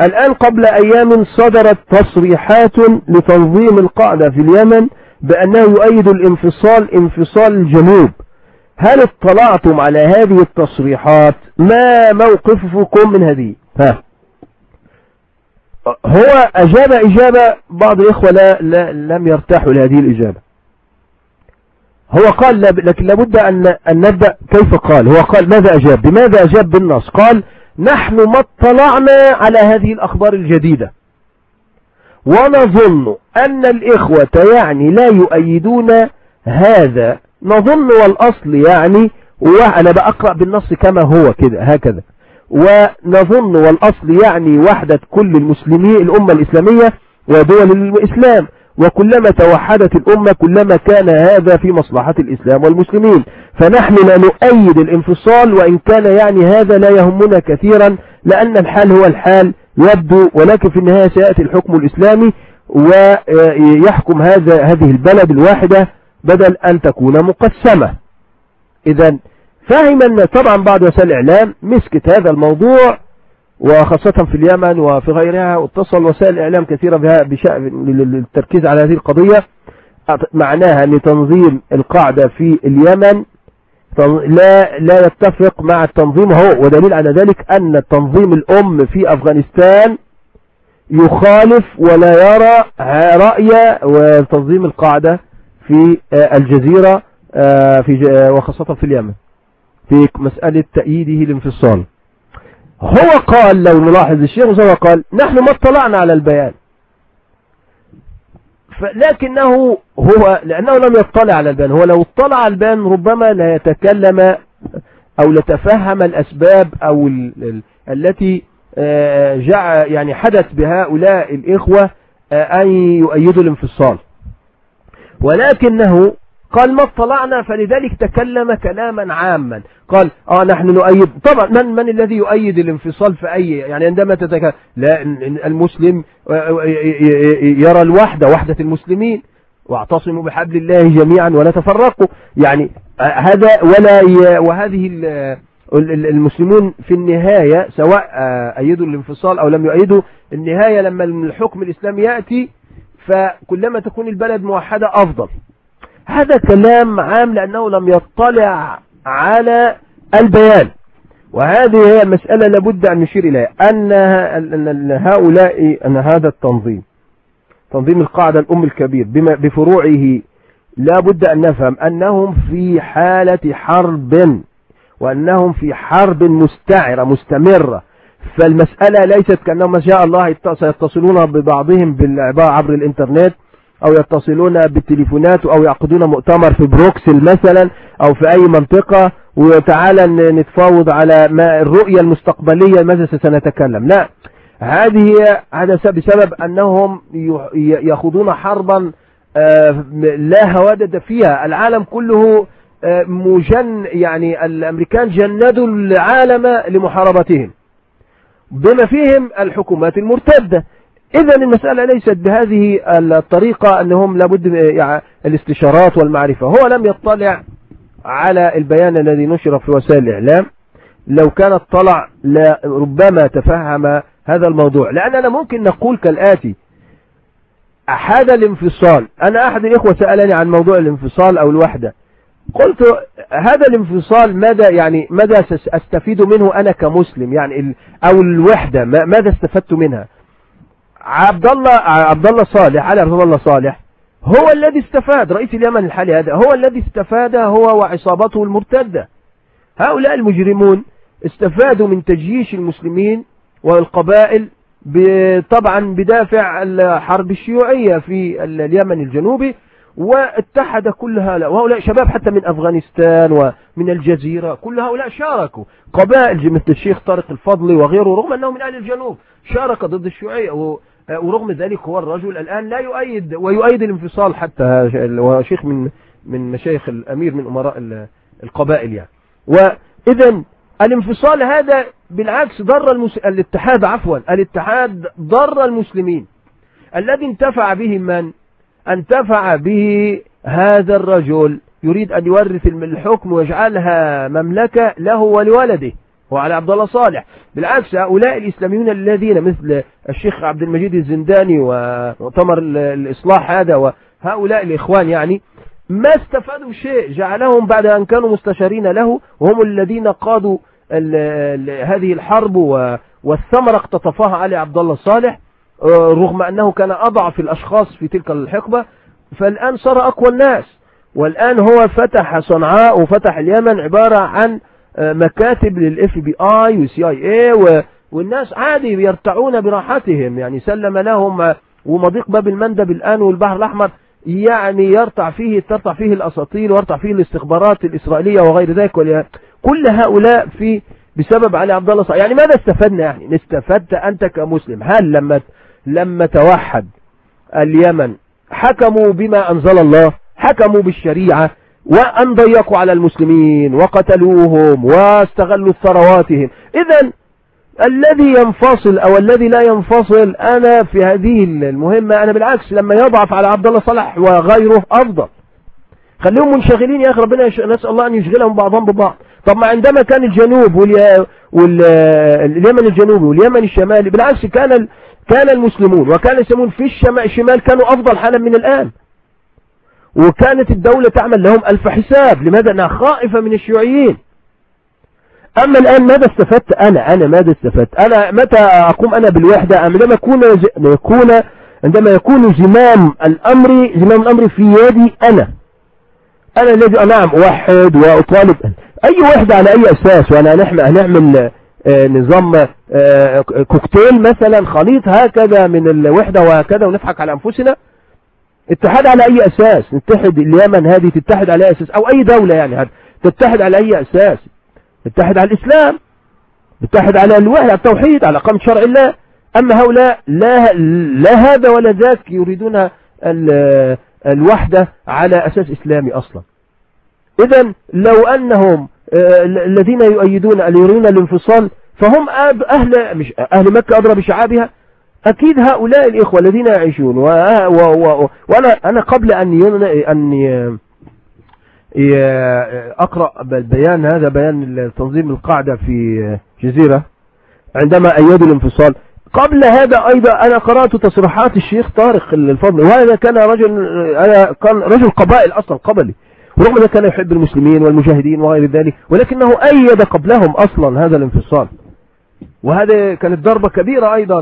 الآن قبل أيام صدرت تصريحات لتنظيم القاعدة في اليمن بأنه يؤيد الانفصال انفصال الجنوب. هل اطلعتم على هذه التصريحات؟ ما موقفكم من هذه؟ ها. هو أجاب إجابة بعض الإخوة لا, لا لم يرتاحوا لهذه الإجابة. هو قال لكن لابد أن, أن نبدأ كيف قال. هو قال ماذا أجاب؟ بماذا أجاب بالنص؟ قال نحن ما اطلعنا على هذه الأخبار الجديدة. ونظن أن الإخوة يعني لا يؤيدون هذا. نظن والأصل يعني وأنا بأقرأ بالنص كما هو كده هكذا. ونظن والأصل يعني وحدة كل المسلمين الأمة الإسلامية ودول الإسلام. وكلما توحدت الأمة كلما كان هذا في مصلحة الإسلام والمسلمين. فنحن لا نؤيد الانفصال وإن كان يعني هذا لا يهمنا كثيرا لأن الحال هو الحال يبدو ولكن في النهاية سيأتي الحكم الإسلامي ويحكم هذا هذه البلد الواحدة بدل أن تكون مقسمة. إذا فهم طبعا بعض وسائل الإعلام مسكت هذا الموضوع وخاصة في اليمن وفي غيرها واتصل وسائل الإعلام كثيرة بها بشأن للتركيز على هذه القضية. معناها أن تنظيم القاعدة في اليمن لا لا يتفق مع التنظيم هو ودليل على ذلك أن التنظيم الأم في أفغانستان يخالف ولا يرى رأي وتنظيم القاعدة في الجزيرة في وخاصة في اليمن. في مسألة تأييده الانفصال. هو قال لو نلاحظ الشيخ هو قال نحن ما اطلعنا على البيان. لكنه هو لأنه لم يطلع على البيان. هو لو اطلع على البيان ربما لا يتكلم أو لتفهم الأسباب أو ال ال التي جاء يعني حدث بهؤلاء الإخوة أن يؤيدوا الانفصال. ولكنه قال ما اطلعنا فلذلك تكلم كلاما عاما. قال آه نحن نؤيد. طبعا من من الذي يؤيد الانفصال في أي يعني عندما تتكلم لا المسلم يرى الوحدة وحدة المسلمين. واعتصموا بحبل الله جميعا ولا تفرقوا يعني هذا ولا وهذه المسلمون في النهاية سواء أيدوا الانفصال أو لم يؤيدوا النهاية لما الحكم الإسلامي يأتي فكلما تكون البلد موحدة أفضل. هذا كلام عام لأنه لم يطلع على البيان. وهذه هي مسألة لابد أن نشير إليها. أن هؤلاء أن هذا التنظيم تنظيم القاعدة الأم الكبير بفروعه لابد أن نفهم أنهم في حالة حرب وأنهم في حرب مستعرة مستمرة. فالمسألة ليست كأنهم ما شاء الله سيتصلون ببعضهم عبر الإنترنت. أو يتصلون بالتليفونات أو يعقدون مؤتمر في بروكسل مثلا أو في أي منطقة وتعالى نتفاوض على ما الرؤية المستقبلية ماذا سنتكلم. لا هذه هذا بسبب أنهم يخوضون حربا لا هوادد فيها. العالم كله مجن يعني الأمريكان جندوا العالم لمحاربتهم. بما فيهم الحكومات المرتدة. إذا المسألة ليست بهذه الطريقة أنهم لابد يعني الاستشارات والمعرفة. هو لم يطلع على البيان الذي نشر في وسائل الإعلام. لو كان اطلع ربما تفهم هذا الموضوع. لأننا ممكن نقول كالآتي. أحد الانفصال. أنا أحد الإخوة سألني عن موضوع الانفصال أو الوحدة. قلت هذا الانفصال ماذا يعني ماذا أستفيد منه أنا كمسلم؟ يعني أو الوحدة ماذا استفدت منها؟ عبد الله عبد الله صالح علي عبد الله صالح هو الذي استفاد رئيس اليمن الحالي هذا هو الذي استفاد هو وعصابته المرتدة. هؤلاء المجرمون استفادوا من تجييش المسلمين والقبائل طبعا بدافع الحرب الشيوعية في اليمن الجنوبي واتحد كل هؤلاء وهؤلاء شباب حتى من أفغانستان ومن الجزيرة كل هؤلاء شاركوا. قبائل مثل الشيخ طارق الفضلي وغيره رغم أنه من أهل الجنوب شارك ضد الشيوعية ورغم ذلك هو الرجل الآن لا يؤيد ويؤيد الانفصال حتى وشيخ من من مشايخ الأمير من أمراء القبائل يعني. وإذا الانفصال هذا بالعكس ضر المس... الاتحاد عفوا الاتحاد ضر المسلمين. الذي انتفع به من؟ انتفع به هذا الرجل يريد أن يورث الحكم ويجعلها مملكة له ولولده. وعلى عبد الله صالح. بالعكس هؤلاء الإسلاميون الذين مثل الشيخ عبد المجيد الزنداني ومؤتمر الإصلاح هذا وهؤلاء الإخوان يعني ما استفادوا شيء. جعلهم بعد أن كانوا مستشارين له وهم الذين قادوا هذه الحرب والثمرة اقتطفها علي عبد الله صالح رغم أنه كان أضعف الأشخاص في تلك الحقبة. فالآن صار أقوى الناس. والآن هو فتح صنعاء وفتح اليمن عبارة عن مكاتب للإف بي آي وسي آي اي والناس عادي يرتعون براحتهم. يعني سلم لهم ومضيق باب المندب الآن والبحر الأحمر يعني يرتع فيه ترتع فيه الأساطيل ويرتع فيه الاستخبارات الإسرائيلية وغير ذلك. كل هؤلاء في بسبب علي عبد الله يعني ماذا استفدنا يعني؟ استفدت أنت كمسلم. هل لما لما توحد اليمن؟ حكموا بما أنزل الله حكموا بالشريعة وأن ضيقوا على المسلمين وقتلوهم واستغلوا ثرواتهم. إذا الذي ينفصل أو الذي لا ينفصل أنا في هذه المهمة أنا بالعكس لما يضعف على عبد الله صالح وغيره أفضل. خليهم منشغلين يا أخي ربنا نسأل الله أن يشغلهم بعضهم ببعض. طب ما عندما كان الجنوب واليمن الجنوبي واليمن الشمالي بالعكس كان ال... كان المسلمون وكان المسلمون في الشمال كانوا أفضل حالا من الآن. وكانت الدولة تعمل لهم ألف حساب لماذا أنها خائفة من الشيوعيين؟ أما الآن ماذا استفدت أنا؟ أنا ماذا استفدت؟ أنا متى أقوم أنا بالوحدة عندما يكون يكون عندما يكون زمام الأمر زمام الأمر في يدي أنا. أنا الذي نعم أوحد وأطالب. أي وحدة على أي أساس؟ وأنا هنعمل آه، نظام آه، كوكتيل مثلا خليط هكذا من الوحدة وهكذا ونضحك على أنفسنا؟ اتحاد على أي أساس؟ نتحد اليمن هذه تتحد على أي أساس؟ أو أي دولة يعني تتحد على أي أساس؟ تتحد على الإسلام تتحد على الوحدة على التوحيد على قامة شرع الله. أما هؤلاء لا, لا هذا ولا ذاك يريدون الوحدة على أساس إسلامي أصلا. إذا لو أنهم آه، الذين يؤيدون يريدون الانفصال فهم أهل, مش أهل مكة أضرب بشعابها أكيد هؤلاء الإخوة الذين يعيشون وأنا أنا قبل أن أن أقرأ البيان هذا بيان تنظيم القاعدة في جزيرة عندما أيدوا الانفصال. قبل هذا أيضا أنا قرأت تصريحات الشيخ طارق الفضل وهذا كان رجل أنا كان رجل قبائل أصلا قبلي ورغم ذلك كان يحب المسلمين والمجاهدين وغير ذلك ولكنه أيد قبلهم أصلا هذا الانفصال. وهذا كانت ضربة كبيرة أيضا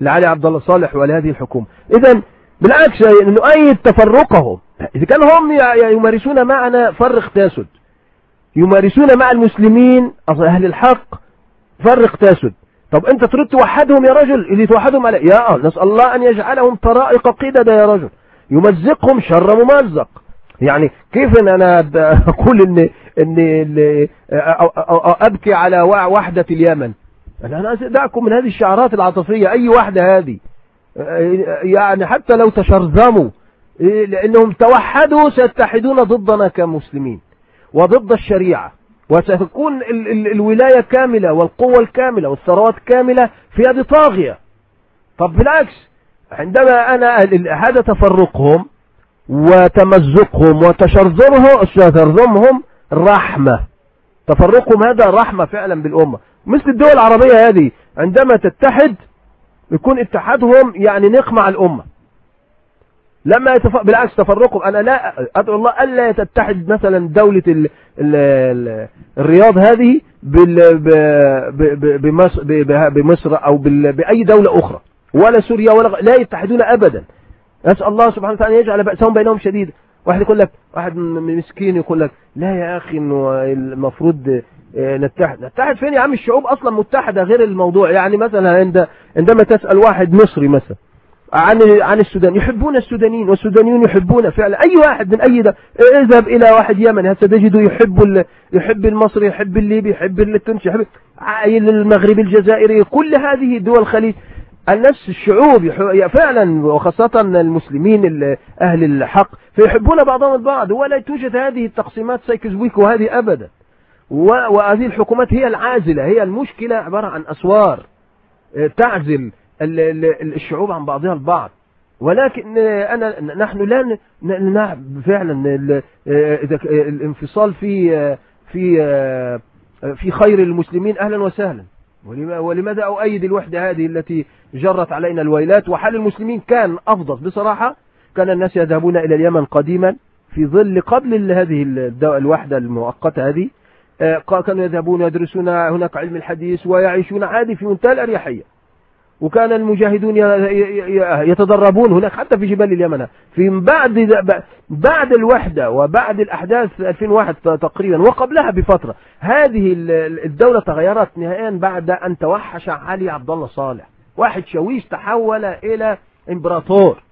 لعلي عبد الله صالح ولهذه الحكومة. إذا بالعكس نؤيد تفرقهم. إذا كانوا هم يمارسون معنا فرق تاسد. يمارسون مع المسلمين أهل الحق فرق تاسد. طب أنت تريد توحدهم يا رجل؟ اللي توحدهم على يا نسأل الله أن يجعلهم طرائق قدد يا رجل. يمزقهم شر ممزق. يعني كيف إن أنا أقول ان إن أبكي على وحدة اليمن؟ أنا دعكم من هذه الشعارات العاطفية. أي وحدة هذه؟ يعني حتى لو تشرذموا لأنهم توحدوا سيتحدون ضدنا كمسلمين وضد الشريعة وستكون الولاية كاملة والقوة الكاملة والثروات كاملة في يد طاغية. طب بالعكس عندما أنا هذا تفرقهم وتمزقهم وتشرذمهم رحمة. تفرقهم هذا رحمة فعلا بالأمة. مثل الدول العربية هذه عندما تتحد يكون اتحادهم يعني نقمع الأمة. لما يتف... بالعكس تفرقهم. أنا لا أدعو الله ألا تتحد مثلا دولة ال... ال... ال... الرياض هذه بال... ب... ب... بمصر... بمصر أو بال... بأي دولة أخرى. ولا سوريا ولا لا يتحدون أبدا. نسأل الله سبحانه وتعالى يجعل بأسهم بينهم شديد. واحد يقول لك واحد مسكين يقول لك لا يا أخي إنه المفروض آه، نتحد. نتحد فين يا عم؟ الشعوب أصلا متحدة غير الموضوع. يعني مثلا عند عندما تسأل واحد مصري مثلا عن عن السودان يحبون السودانيين والسودانيون يحبون فعلا. أي واحد من أي ده اذهب إلى واحد يمني. ستجده يحب يحب المصري يحب الليبي يحب التونسي يحب المغربي الجزائري كل هذه دول الخليج. النفس الشعوب فعلا وخاصة المسلمين أهل الحق. فيحبون بعضهم البعض ولا توجد هذه التقسيمات سايكزويك وهذه أبدا. وهذه الحكومات هي العازلة هي المشكلة عبارة عن أسوار آه، تعزل الشعوب عن بعضها البعض. ولكن أنا نحن لا نعم فعلا آه، الانفصال في آه، في في خير المسلمين أهلا وسهلا. ولماذا أؤيد الوحدة هذه التي جرت علينا الويلات؟ وحال المسلمين كان أفضل. بصراحة كان الناس يذهبون إلى اليمن قديما في ظل قبل هذه الوحدة المؤقتة هذه. آه، كانوا يذهبون يدرسون هناك علم الحديث ويعيشون عادي في منتهى الأريحية. وكان المجاهدون يتدربون هناك حتى في جبال اليمن. في بعد بعد الوحدة وبعد الأحداث 2001 تقريبا وقبلها بفترة هذه الدولة تغيرت نهائيا بعد أن توحش علي عبد الله صالح. واحد شويش تحول إلى إمبراطور.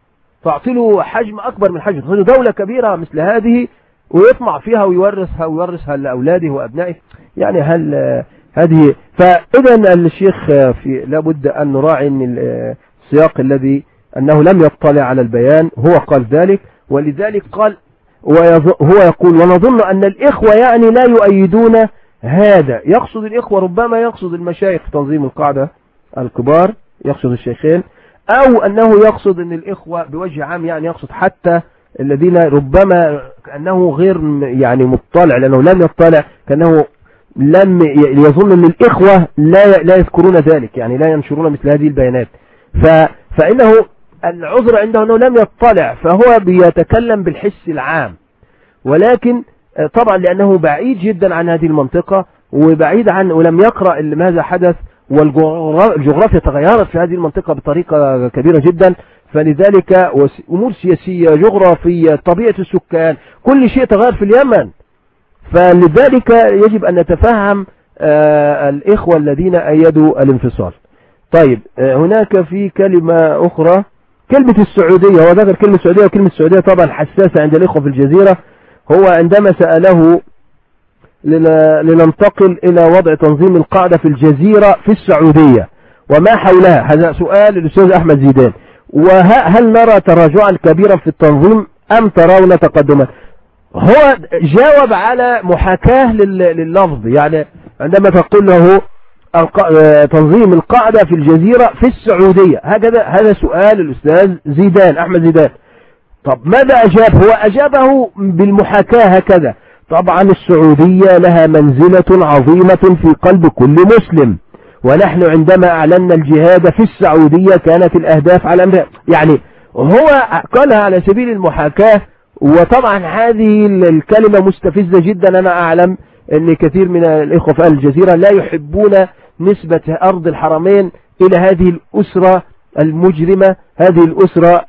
تعطي له حجم أكبر من حجم. دولة كبيرة مثل هذه ويطمع فيها ويورثها ويورثها لأولاده وأبنائه. يعني هل هذه. فإذا الشيخ في لابد أن نراعي أن السياق الذي أنه لم يطلع على البيان. هو قال ذلك ولذلك قال هو يقول ونظن أن الإخوة يعني لا يؤيدون هذا. يقصد الإخوة ربما يقصد المشايخ تنظيم القاعدة الكبار يقصد الشيخين أو أنه يقصد أن الإخوة بوجه عام يعني يقصد حتى الذين ربما كأنه غير يعني مطلع لأنه لم يطلع كأنه لم يظن أن الإخوة لا لا يذكرون ذلك يعني لا ينشرون مثل هذه البيانات. ف فإنه العذر عنده أنه لم يطلع فهو بيتكلم بالحس العام. ولكن طبعا لأنه بعيد جدا عن هذه المنطقة وبعيد عن ولم يقرأ ماذا حدث والجغرافيا تغيرت في هذه المنطقة بطريقة كبيرة جدا. فلذلك أمور سياسية جغرافية طبيعة السكان كل شيء تغير في اليمن. فلذلك يجب أن نتفهم آه، الإخوة الذين أيدوا الانفصال. طيب آه، هناك في كلمة أخرى. كلمة السعودية هو ذكر كلمة السعودية وكلمة السعودية طبعا حساسة عند الإخوة في الجزيرة. هو عندما سأله لننتقل إلى وضع تنظيم القاعدة في الجزيرة في السعودية وما حولها؟ هذا سؤال الأستاذ أحمد زيدان. وهل نرى تراجعا كبيرا في التنظيم أم ترون تقدما؟ هو جاوب على محاكاة لللفظ. يعني عندما تقول له تنظيم القاعدة في الجزيرة في السعودية. هكذا هذا سؤال الأستاذ زيدان أحمد زيدان. طب ماذا أجاب؟ هو أجابه بالمحاكاة هكذا. طبعا السعودية لها منزلة عظيمة في قلب كل مسلم. ونحن عندما أعلنا الجهاد في السعودية كانت الأهداف على أمرها يعني هو قالها على سبيل المحاكاة وطبعا هذه الكلمة مستفزة جدا أنا أعلم أن كثير من الإخوة في الجزيرة لا يحبون نسبة أرض الحرمين إلى هذه الأسرة المجرمة هذه الأسرة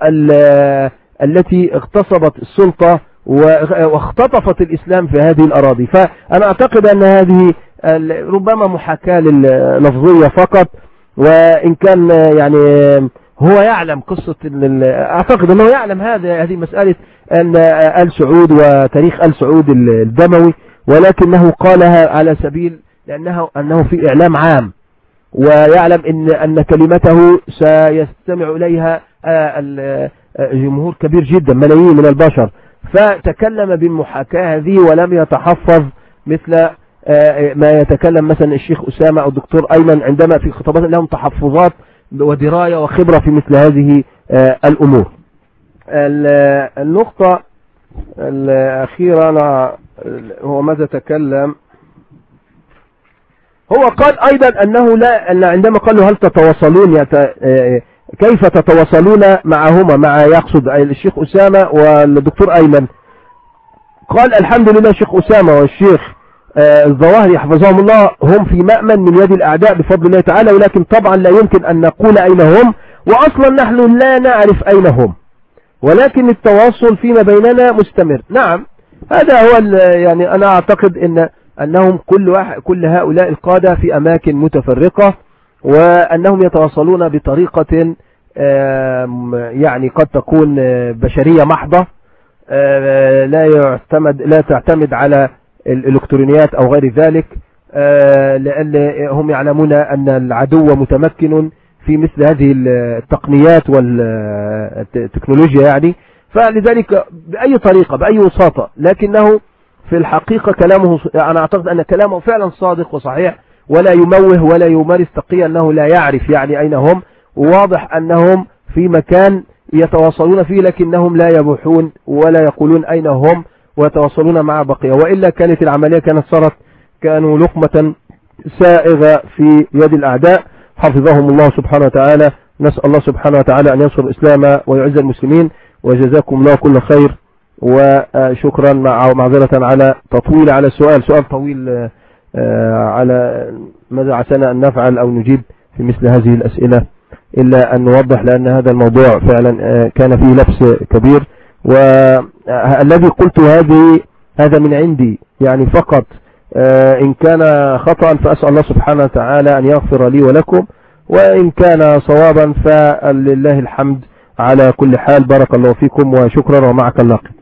التي اغتصبت السلطة واختطفت الإسلام في هذه الأراضي. فأنا أعتقد أن هذه ربما محاكاة لفظية فقط وإن كان يعني هو يعلم قصة أعتقد أنه يعلم هذا هذه مسألة آل سعود وتاريخ آل سعود الدموي ولكنه قالها على سبيل لأنه أنه في إعلام عام. ويعلم إن أن كلمته سيستمع إليها آه، جمهور كبير جدا ملايين من البشر. فتكلم بالمحاكاة هذه ولم يتحفظ مثل آه، ما يتكلم مثلا الشيخ أسامة أو الدكتور أيمن عندما في خطابات لهم تحفظات ودراية وخبرة في مثل هذه آه، الأمور. النقطة الأخيرة أنا هو ماذا تكلم؟ هو قال أيضا أنه لا أن عندما قال له هل تتواصلون آه، كيف تتواصلون معهما مع يقصد الشيخ أسامة والدكتور أيمن؟ قال الحمد لله الشيخ أسامة والشيخ الظواهر يحفظهم الله هم في مأمن من يد الأعداء بفضل الله تعالى ولكن طبعا لا يمكن أن نقول أين هم وأصلا نحن لا نعرف أين هم. ولكن التواصل فيما بيننا مستمر. نعم هذا هو يعني أنا أعتقد أن أنهم كل, واحد كل هؤلاء القادة في أماكن متفرقة وأنهم يتواصلون بطريقة يعني قد تكون بشرية محضة لا يعتمد لا تعتمد على الإلكترونيات أو غير ذلك لأن هم يعلمون أن العدو متمكن في مثل هذه التقنيات والتكنولوجيا يعني. فلذلك بأي طريقة بأي وساطة لكنه في الحقيقة كلامه أنا أعتقد أن كلامه فعلا صادق وصحيح ولا يموه ولا يمارس تقية أنه لا يعرف يعني أين هم. وواضح أنهم في مكان يتواصلون فيه لكنهم لا يبوحون ولا يقولون أين هم. ويتواصلون مع بقية. وإلا كانت العملية كانت صارت كانوا لقمة سائغة في يد الأعداء. حفظهم الله سبحانه وتعالى. نسأل الله سبحانه وتعالى أن ينصر الإسلام ويعز المسلمين. وجزاكم الله كل خير. وشكرا مع معذرة على تطويل على السؤال. سؤال طويل آه، على ماذا عسانا أن نفعل أو نجيب في مثل هذه الأسئلة. إلا أن نوضح لأن هذا الموضوع فعلا آه، كان فيه لبس كبير. والذي قلت هذه هذا من عندي. يعني فقط آه، إن كان خطأ فأسأل الله سبحانه وتعالى أن يغفر لي ولكم وإن كان صوابا فلله الحمد على كل حال. بارك الله فيكم وشكرا ومعك اللقب